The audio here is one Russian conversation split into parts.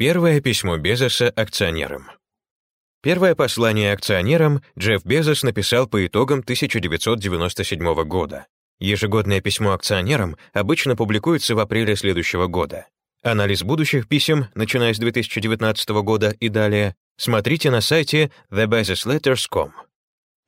Первое письмо Безоса акционерам. Первое послание акционерам Джефф Безос написал по итогам 1997 года. Ежегодное письмо акционерам обычно публикуется в апреле следующего года. Анализ будущих писем, начиная с 2019 года и далее, смотрите на сайте thebezosletters.com.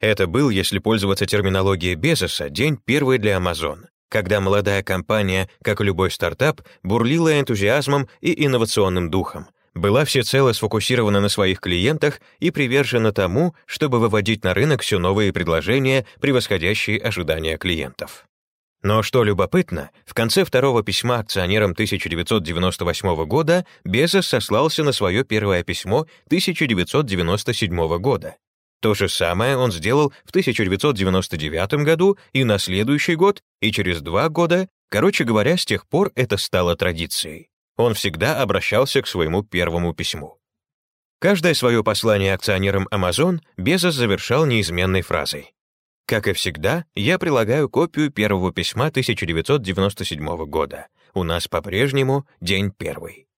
Это был, если пользоваться терминологией Безоса, день первый для Amazon, когда молодая компания, как любой стартап, бурлила энтузиазмом и инновационным духом, была всецело сфокусирована на своих клиентах и привержена тому, чтобы выводить на рынок все новые предложения, превосходящие ожидания клиентов. Но что любопытно, в конце второго письма акционерам 1998 года Безос сослался на свое первое письмо 1997 года. То же самое он сделал в 1999 году и на следующий год, и через два года, короче говоря, с тех пор это стало традицией. Он всегда обращался к своему первому письму. Каждое свое послание акционерам Amazon Безос завершал неизменной фразой. Как и всегда, я прилагаю копию первого письма 1997 года. У нас по-прежнему день первый.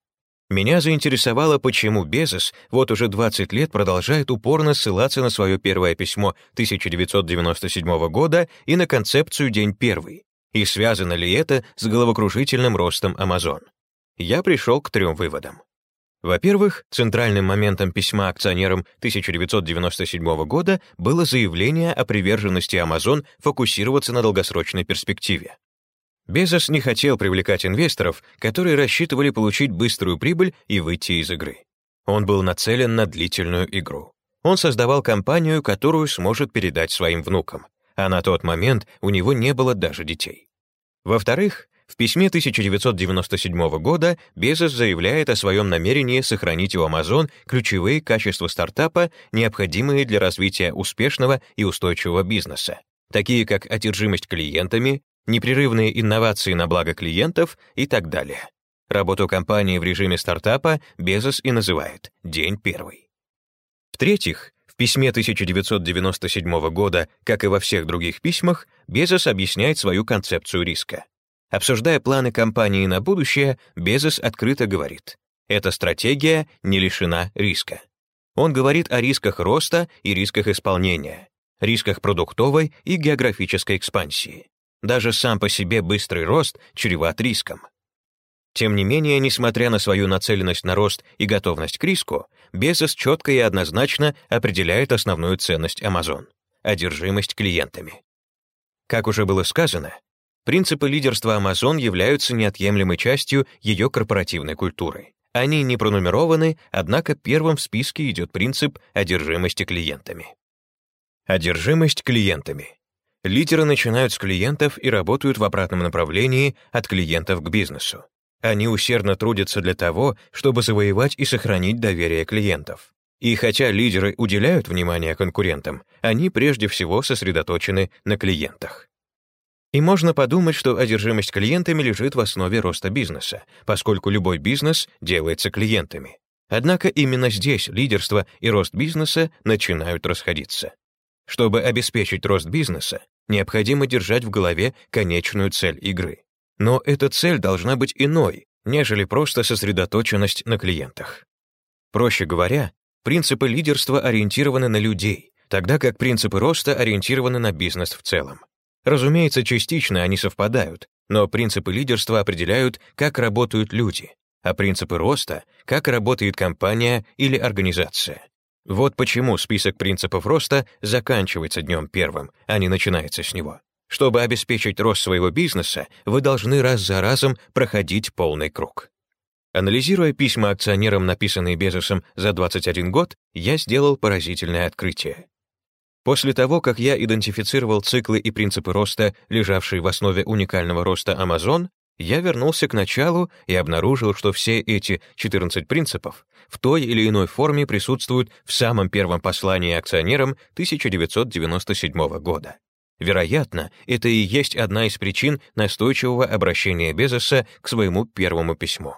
Меня заинтересовало, почему Безос вот уже 20 лет продолжает упорно ссылаться на свое первое письмо 1997 года и на концепцию «День первый», и связано ли это с головокружительным ростом Amazon. Я пришел к трем выводам. Во-первых, центральным моментом письма акционерам 1997 года было заявление о приверженности Amazon фокусироваться на долгосрочной перспективе. Безос не хотел привлекать инвесторов, которые рассчитывали получить быструю прибыль и выйти из игры. Он был нацелен на длительную игру. Он создавал компанию, которую сможет передать своим внукам, а на тот момент у него не было даже детей. Во-вторых, в письме 1997 года Безос заявляет о своем намерении сохранить у Amazon ключевые качества стартапа, необходимые для развития успешного и устойчивого бизнеса, такие как одержимость клиентами, непрерывные инновации на благо клиентов и так далее. Работу компании в режиме стартапа Безос и называет «День первый». В-третьих, в письме 1997 года, как и во всех других письмах, Безос объясняет свою концепцию риска. Обсуждая планы компании на будущее, Безос открыто говорит, эта стратегия не лишена риска. Он говорит о рисках роста и рисках исполнения, рисках продуктовой и географической экспансии. Даже сам по себе быстрый рост чреват риском. Тем не менее, несмотря на свою нацеленность на рост и готовность к риску, Безос четко и однозначно определяет основную ценность Amazon — одержимость клиентами. Как уже было сказано, принципы лидерства Amazon являются неотъемлемой частью ее корпоративной культуры. Они не пронумерованы, однако первым в списке идет принцип одержимости клиентами. Одержимость клиентами. Лидеры начинают с клиентов и работают в обратном направлении от клиентов к бизнесу. Они усердно трудятся для того, чтобы завоевать и сохранить доверие клиентов. И хотя лидеры уделяют внимание конкурентам, они прежде всего сосредоточены на клиентах. И можно подумать, что одержимость клиентами лежит в основе роста бизнеса, поскольку любой бизнес делается клиентами. Однако именно здесь лидерство и рост бизнеса начинают расходиться. Чтобы обеспечить рост бизнеса, необходимо держать в голове конечную цель игры. Но эта цель должна быть иной, нежели просто сосредоточенность на клиентах. Проще говоря, принципы лидерства ориентированы на людей, тогда как принципы роста ориентированы на бизнес в целом. Разумеется, частично они совпадают, но принципы лидерства определяют, как работают люди, а принципы роста — как работает компания или организация. Вот почему список принципов роста заканчивается днем первым, а не начинается с него. Чтобы обеспечить рост своего бизнеса, вы должны раз за разом проходить полный круг. Анализируя письма акционерам, написанные Безосом за 21 год, я сделал поразительное открытие. После того, как я идентифицировал циклы и принципы роста, лежавшие в основе уникального роста Amazon, я вернулся к началу и обнаружил, что все эти 14 принципов в той или иной форме присутствуют в самом первом послании акционерам 1997 года. Вероятно, это и есть одна из причин настойчивого обращения Безоса к своему первому письму.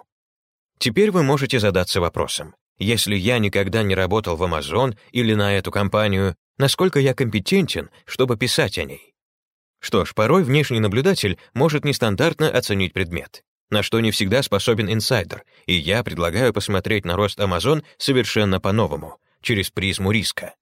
Теперь вы можете задаться вопросом, если я никогда не работал в Amazon или на эту компанию, насколько я компетентен, чтобы писать о ней? Что ж, порой внешний наблюдатель может нестандартно оценить предмет. на что не всегда способен инсайдер, и я предлагаю посмотреть на рост Amazon совершенно по-новому, через призму риска.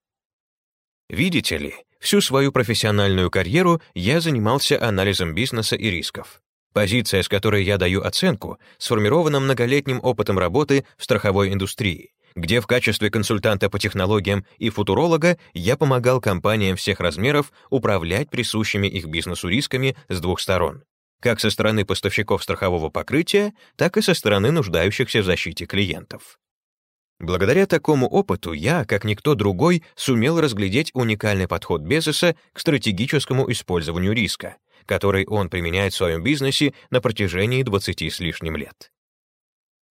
Видите ли, всю свою профессиональную карьеру я занимался анализом бизнеса и рисков. Позиция, с которой я даю оценку, сформирована многолетним опытом работы в страховой индустрии, где в качестве консультанта по технологиям и футуролога я помогал компаниям всех размеров управлять присущими их бизнесу рисками с двух сторон, как со стороны поставщиков страхового покрытия, так и со стороны нуждающихся в защите клиентов. Благодаря такому опыту я, как никто другой, сумел разглядеть уникальный подход Безоса к стратегическому использованию риска, который он применяет в своем бизнесе на протяжении 20 с лишним лет.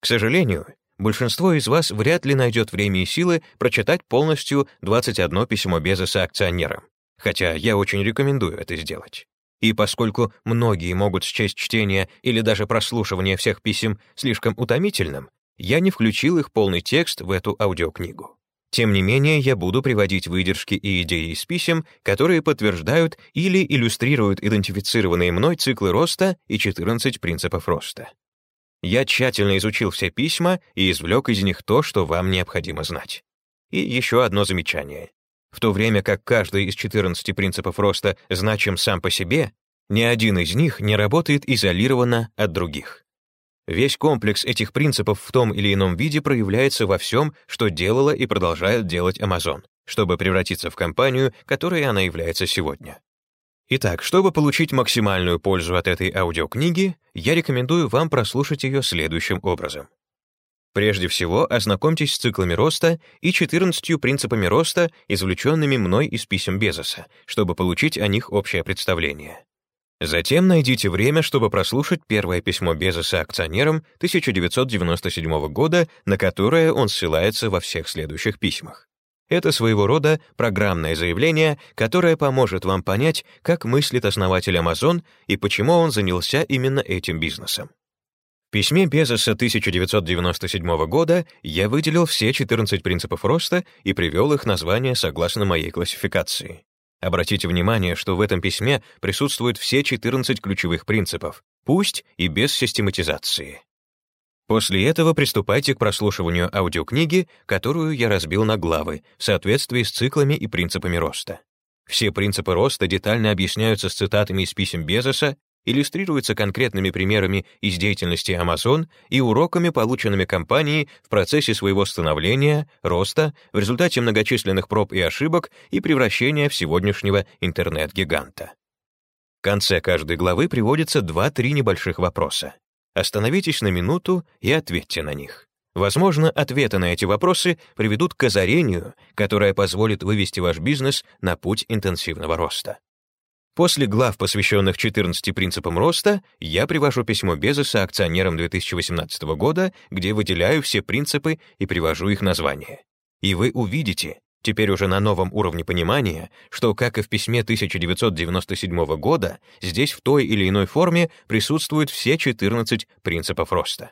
К сожалению, большинство из вас вряд ли найдет время и силы прочитать полностью 21 письмо Безоса акционерам, хотя я очень рекомендую это сделать. И поскольку многие могут счесть чтение или даже прослушивание всех писем слишком утомительным, я не включил их полный текст в эту аудиокнигу. Тем не менее, я буду приводить выдержки и идеи из писем, которые подтверждают или иллюстрируют идентифицированные мной циклы роста и 14 принципов роста. Я тщательно изучил все письма и извлек из них то, что вам необходимо знать. И еще одно замечание. В то время как каждый из 14 принципов роста значим сам по себе, ни один из них не работает изолированно от других. Весь комплекс этих принципов в том или ином виде проявляется во всем, что делала и продолжает делать Amazon, чтобы превратиться в компанию, которой она является сегодня. Итак, чтобы получить максимальную пользу от этой аудиокниги, я рекомендую вам прослушать ее следующим образом. Прежде всего, ознакомьтесь с циклами роста и 14 принципами роста, извлеченными мной из писем Безоса, чтобы получить о них общее представление. Затем найдите время, чтобы прослушать первое письмо Безоса акционерам 1997 года, на которое он ссылается во всех следующих письмах. Это своего рода программное заявление, которое поможет вам понять, как мыслит основатель Amazon и почему он занялся именно этим бизнесом. В письме Безоса 1997 года я выделил все 14 принципов роста и привел их названия согласно моей классификации. Обратите внимание, что в этом письме присутствуют все 14 ключевых принципов, пусть и без систематизации. После этого приступайте к прослушиванию аудиокниги, которую я разбил на главы в соответствии с циклами и принципами роста. Все принципы роста детально объясняются с цитатами из писем Безоса иллюстрируется конкретными примерами из деятельности Amazon и уроками, полученными компанией в процессе своего становления, роста, в результате многочисленных проб и ошибок и превращения в сегодняшнего интернет-гиганта. В конце каждой главы приводятся два-три небольших вопроса. Остановитесь на минуту и ответьте на них. Возможно, ответы на эти вопросы приведут к озарению, которое позволит вывести ваш бизнес на путь интенсивного роста. После глав, посвященных 14 принципам роста, я привожу письмо Безоса акционерам 2018 года, где выделяю все принципы и привожу их название. И вы увидите, теперь уже на новом уровне понимания, что, как и в письме 1997 года, здесь в той или иной форме присутствуют все 14 принципов роста.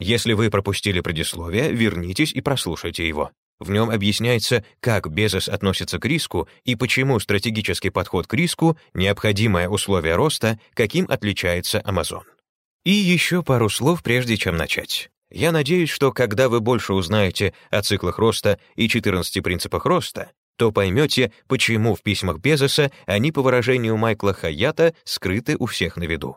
Если вы пропустили предисловие, вернитесь и прослушайте его. В нем объясняется, как Безос относится к риску и почему стратегический подход к риску — необходимое условие роста, каким отличается Amazon. И еще пару слов, прежде чем начать. Я надеюсь, что когда вы больше узнаете о циклах роста и 14 принципах роста, то поймете, почему в письмах Безоса они, по выражению Майкла Хаята, скрыты у всех на виду.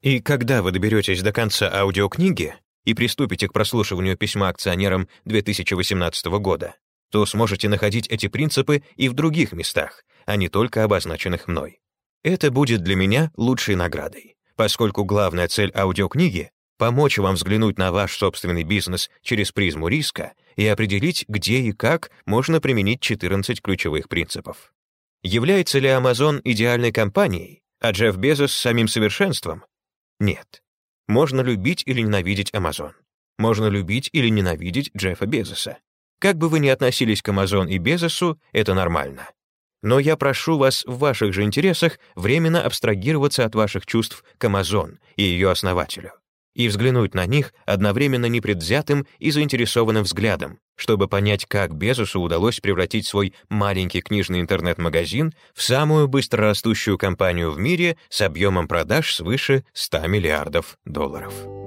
И когда вы доберетесь до конца аудиокниги, и приступите к прослушиванию письма акционерам 2018 года, то сможете находить эти принципы и в других местах, а не только обозначенных мной. Это будет для меня лучшей наградой, поскольку главная цель аудиокниги — помочь вам взглянуть на ваш собственный бизнес через призму риска и определить, где и как можно применить 14 ключевых принципов. Является ли Amazon идеальной компанией, а Джефф Безос самим совершенством? Нет. Можно любить или ненавидеть Amazon. Можно любить или ненавидеть Джеффа Безоса. Как бы вы ни относились к Amazon и Безосу, это нормально. Но я прошу вас в ваших же интересах временно абстрагироваться от ваших чувств к Amazon и ее основателю. И взглянуть на них одновременно непредвзятым и заинтересованным взглядом, чтобы понять, как Безосу удалось превратить свой маленький книжный интернет-магазин в самую быстрорастущую компанию в мире с объемом продаж свыше 100 миллиардов долларов.